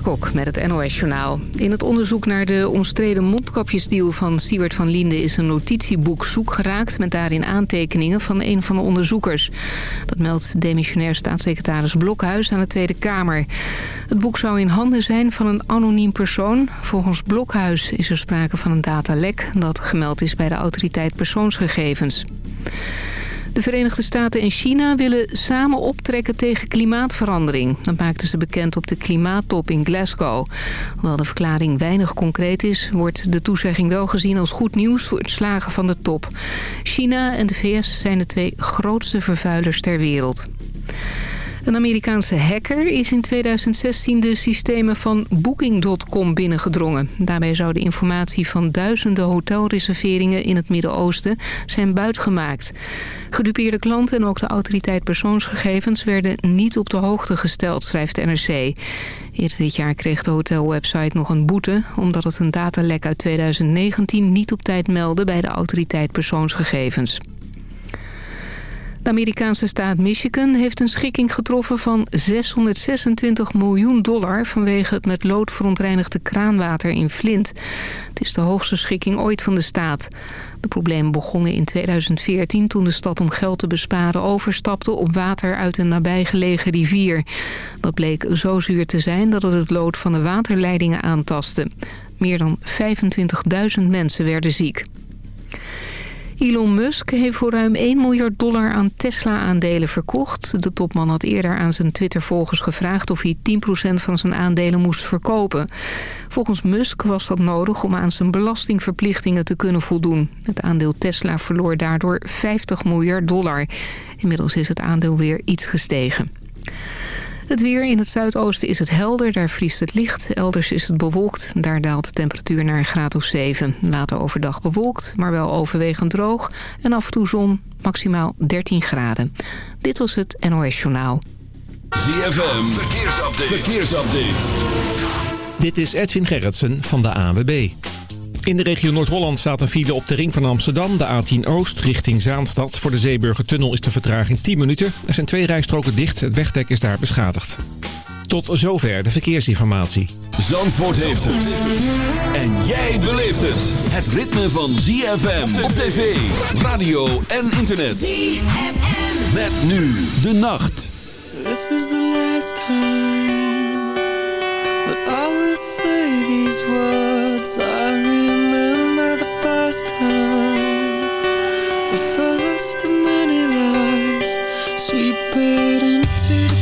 Kok met het NOS Journaal. In het onderzoek naar de omstreden mondkapjesdeal van Siewert van Linden... is een notitieboek zoek geraakt met daarin aantekeningen van een van de onderzoekers. Dat meldt demissionair staatssecretaris Blokhuis aan de Tweede Kamer. Het boek zou in handen zijn van een anoniem persoon. Volgens Blokhuis is er sprake van een datalek... dat gemeld is bij de autoriteit persoonsgegevens. De Verenigde Staten en China willen samen optrekken tegen klimaatverandering. Dat maakten ze bekend op de klimaattop in Glasgow. Hoewel de verklaring weinig concreet is... wordt de toezegging wel gezien als goed nieuws voor het slagen van de top. China en de VS zijn de twee grootste vervuilers ter wereld. Een Amerikaanse hacker is in 2016 de systemen van Booking.com binnengedrongen. Daarbij zou de informatie van duizenden hotelreserveringen in het Midden-Oosten zijn buitgemaakt. Gedupeerde klanten en ook de autoriteit persoonsgegevens werden niet op de hoogte gesteld, schrijft de NRC. Eerder dit jaar kreeg de hotelwebsite nog een boete... omdat het een datalek uit 2019 niet op tijd meldde bij de autoriteit persoonsgegevens. De Amerikaanse staat Michigan heeft een schikking getroffen van 626 miljoen dollar... vanwege het met lood verontreinigde kraanwater in Flint. Het is de hoogste schikking ooit van de staat. De problemen begonnen in 2014 toen de stad om geld te besparen overstapte op water uit een nabijgelegen rivier. Dat bleek zo zuur te zijn dat het het lood van de waterleidingen aantastte. Meer dan 25.000 mensen werden ziek. Elon Musk heeft voor ruim 1 miljard dollar aan Tesla-aandelen verkocht. De topman had eerder aan zijn Twitter-volgers gevraagd of hij 10% van zijn aandelen moest verkopen. Volgens Musk was dat nodig om aan zijn belastingverplichtingen te kunnen voldoen. Het aandeel Tesla verloor daardoor 50 miljard dollar. Inmiddels is het aandeel weer iets gestegen. Het weer in het zuidoosten is het helder, daar vriest het licht. Elders is het bewolkt, daar daalt de temperatuur naar een graad of 7. Later overdag bewolkt, maar wel overwegend droog. En af en toe zon, maximaal 13 graden. Dit was het NOS Journaal. ZFM, verkeersupdate. verkeersupdate. Dit is Edwin Gerritsen van de ANWB. In de regio Noord-Holland staat een file op de ring van Amsterdam, de A10 Oost, richting Zaanstad. Voor de Zeeburgertunnel is de vertraging 10 minuten. Er zijn twee rijstroken dicht, het wegdek is daar beschadigd. Tot zover de verkeersinformatie. Zandvoort heeft het. En jij beleeft het. Het ritme van ZFM op tv, radio en internet. ZFM. Met nu de nacht. This is the last time sweep it into the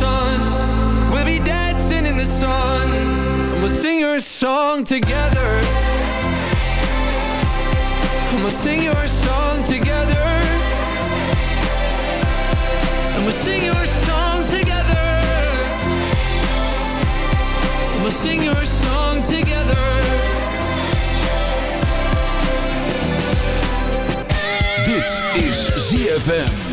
sun. We'll be dancing in the sun. And we'll sing your song together. And we'll sing your song together. And we'll sing your song together. And we'll sing your song together. Dit is ZFM.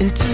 I'll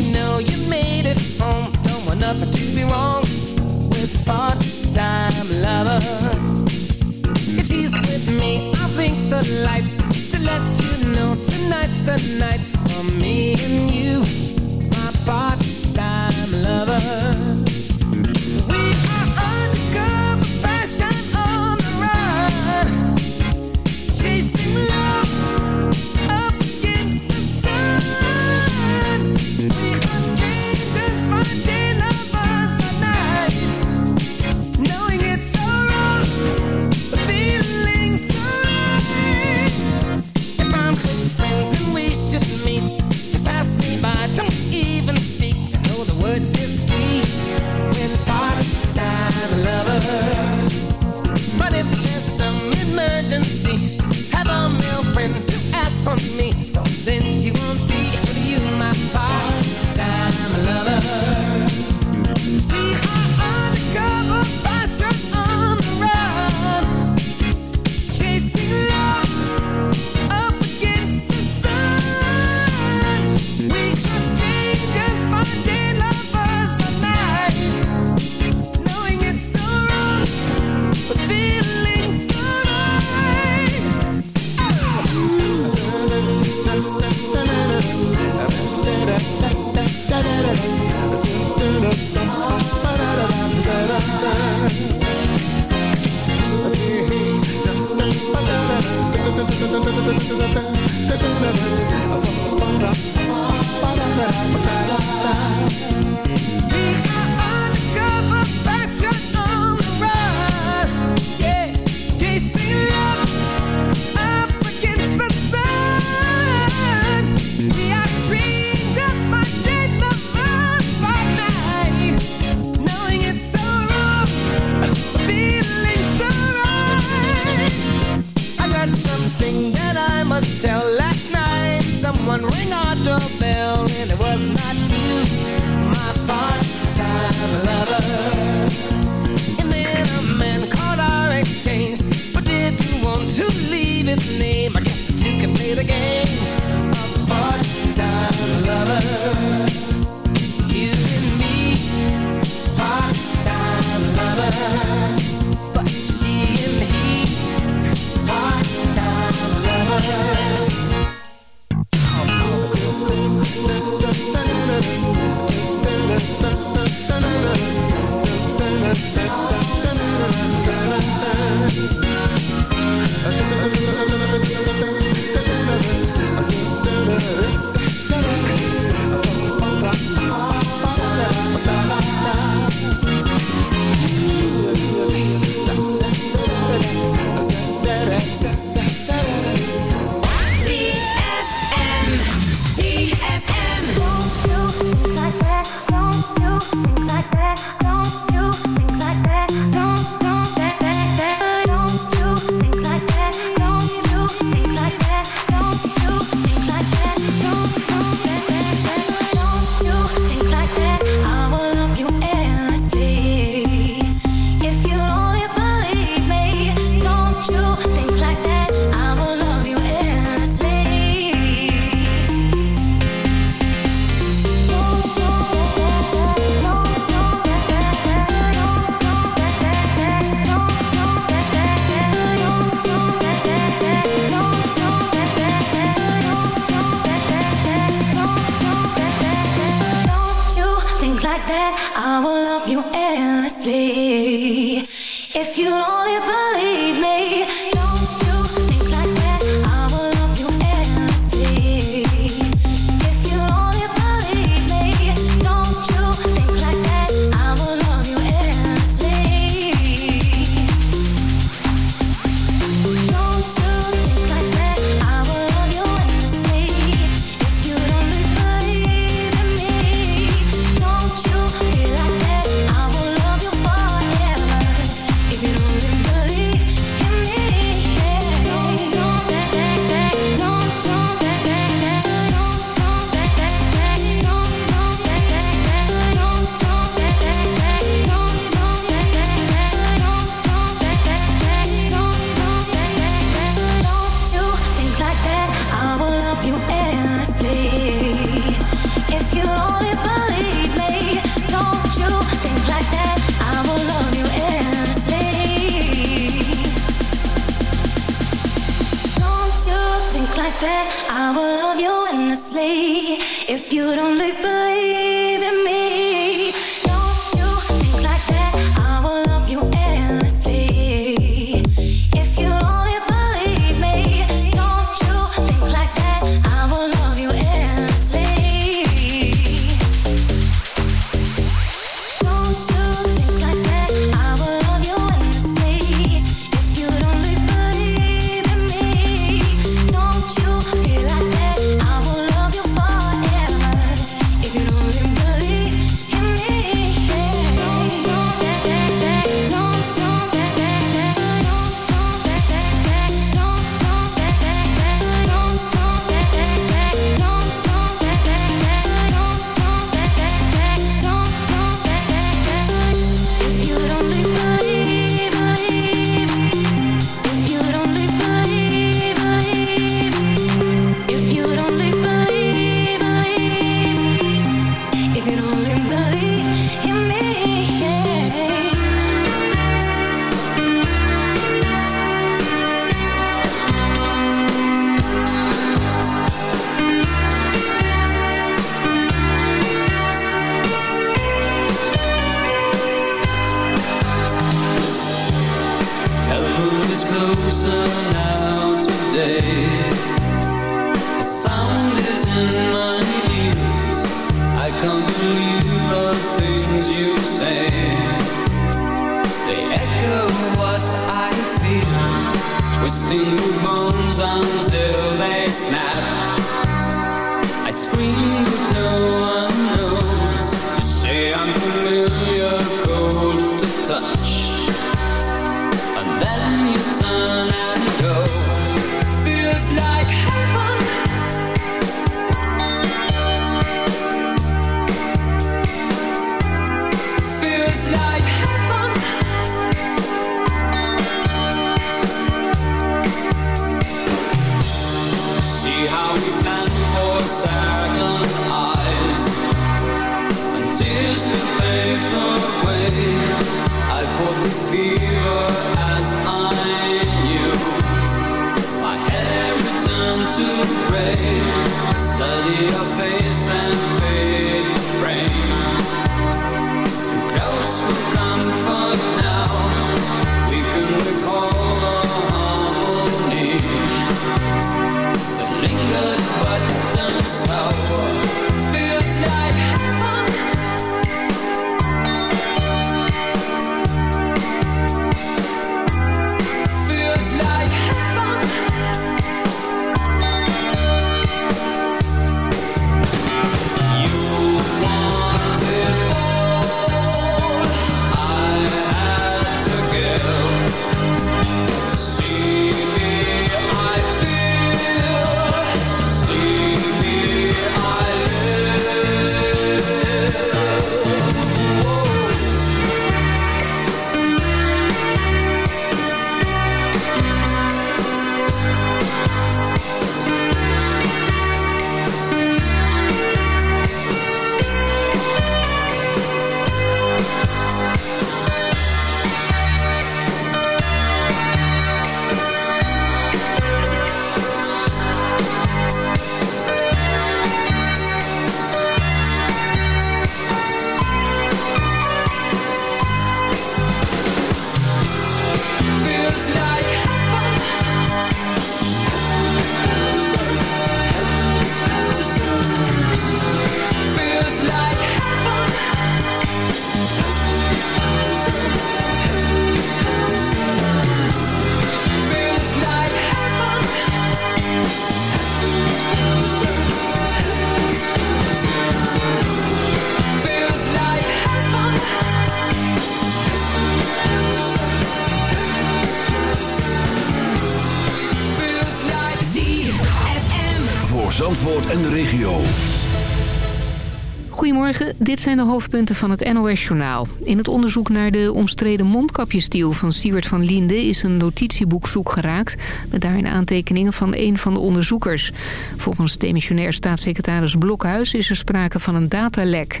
de hoofdpunten van het NOS-journaal. In het onderzoek naar de omstreden mondkapjesdeal van Siewert van Linde... is een notitieboek zoek geraakt met daarin aantekeningen van een van de onderzoekers. Volgens demissionair staatssecretaris Blokhuis is er sprake van een datalek.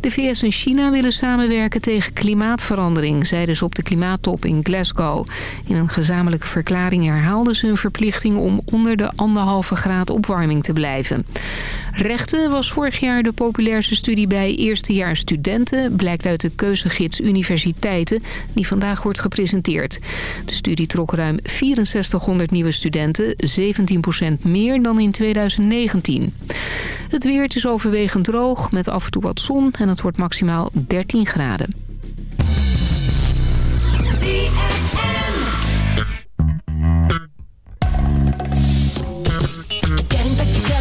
De VS en China willen samenwerken tegen klimaatverandering... zeiden ze op de klimaattop in Glasgow. In een gezamenlijke verklaring herhaalden ze hun verplichting... om onder de anderhalve graad opwarming te blijven. Rechten was vorig jaar de populairste studie bij eerstejaarsstudenten... blijkt uit de keuzegids Universiteiten die vandaag wordt gepresenteerd. De studie trok ruim 6400 nieuwe studenten, 17% meer dan in 2019. Het weer is overwegend droog met af en toe wat zon en het wordt maximaal 13 graden.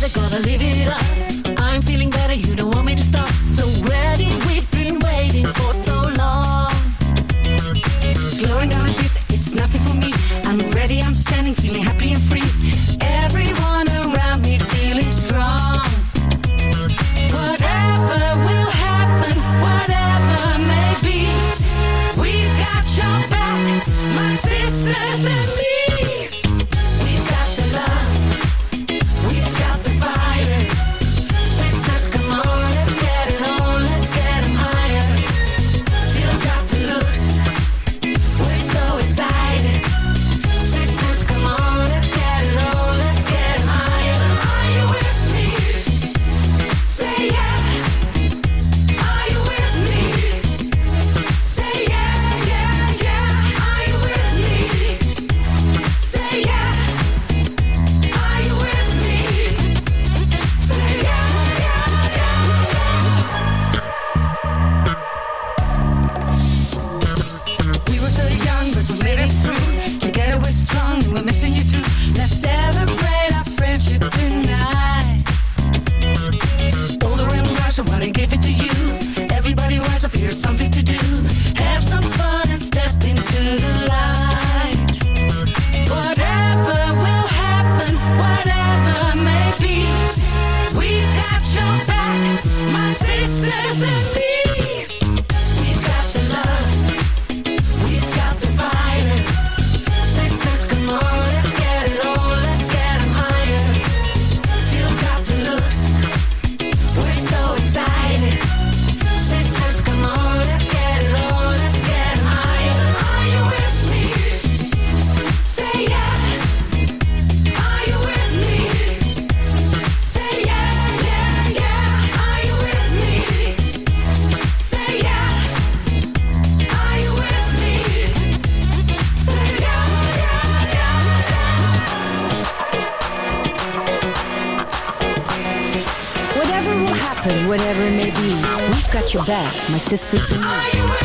better, gonna live it up. I'm feeling better, you don't want me to stop. So ready, we've been waiting for so long. Glowing down a bit, it's nothing for me. I'm ready, I'm standing, feeling happy and free. whatever it may be. We've got your back, my sisters and me.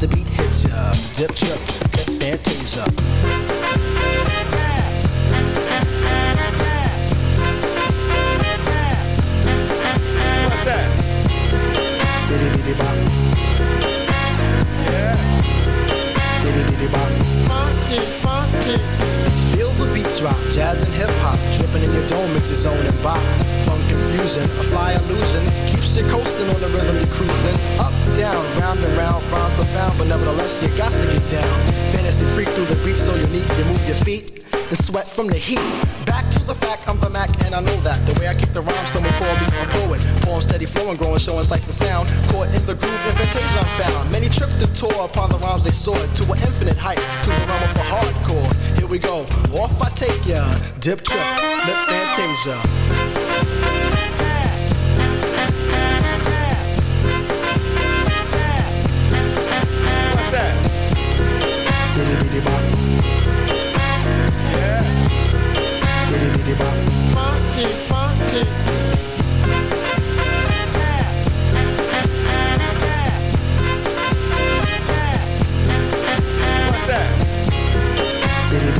The beat hits ya. Dip, trip, fantasia. What's that? Biddy bop. Biddy bop. Funky, funky. The beat drop, jazz and hip hop, dripping in your dome, it's a zone and bop. Funk confusion, a fly illusion, keeps you coasting on the rhythm you cruising. Up, down, round and round, rhymes profound, but nevertheless you got to get down. Fantasy freak through the beat so unique, you move your feet the sweat from the heat. Back to the fact, I'm the Mac and I know that. The way I keep the rhyme, someone call me a poet. Poem steady flowing, growing, showing sights and sound. Caught in the groove, invitation I'm found. Many tripped and tore upon the rhymes they soared to an infinite height, to the realm of the hardcore. We go, off I take ya. Dip trip, lip fantasia. What's that?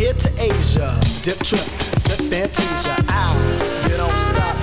here to Asia. Dip trip, flip fantasia. Ow, you don't stop.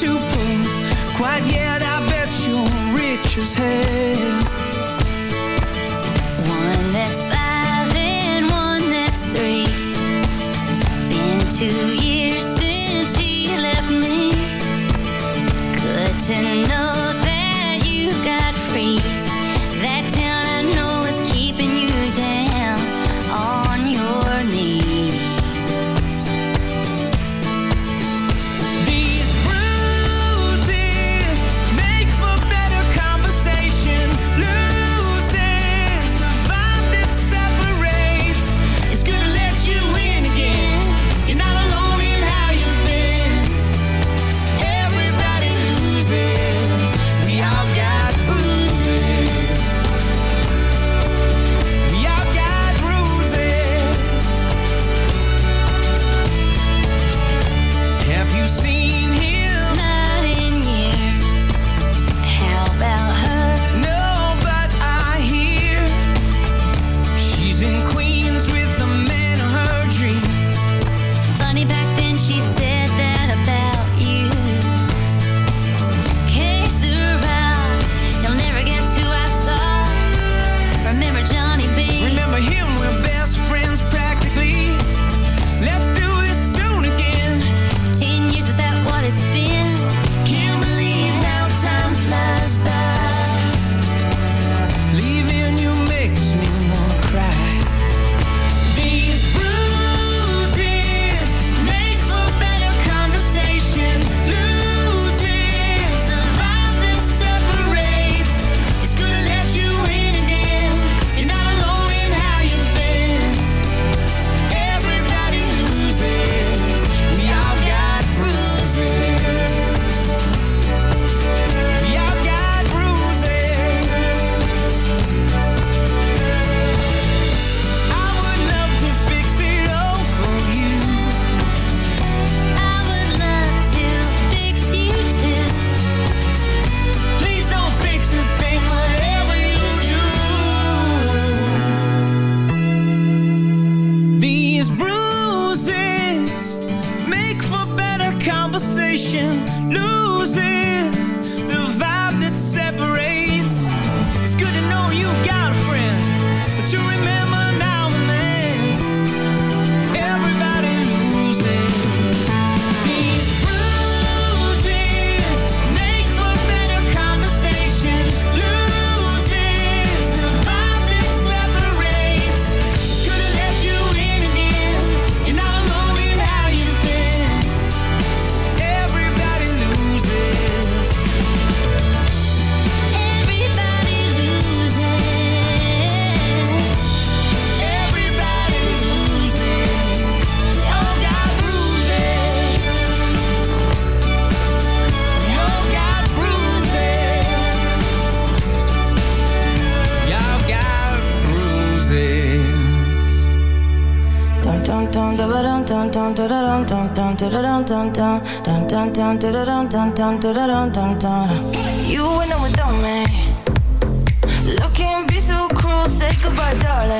Started to pull quite yet. I bet you're rich as hell. One that's five and one that's three. Been two years dum dum dum dum dum dum dum dum dum dum dum dum You went on without me Looking be so cruel, say goodbye, darling.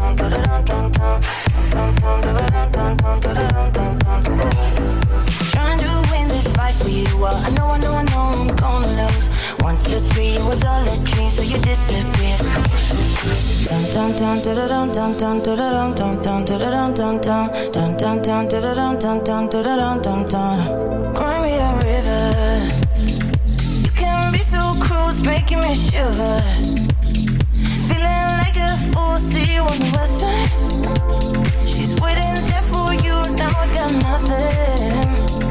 was all a dream, so you disappeared. Dum dum da da dum dum dum da da dum dum dum da da dum dum dum dum dum da da dum dum dum da da dum dum dum. Cry me a river. You can be so cruel, making me shiver. Feeling like a fool, see you on the west side. She's waiting there for you, now I got nothing.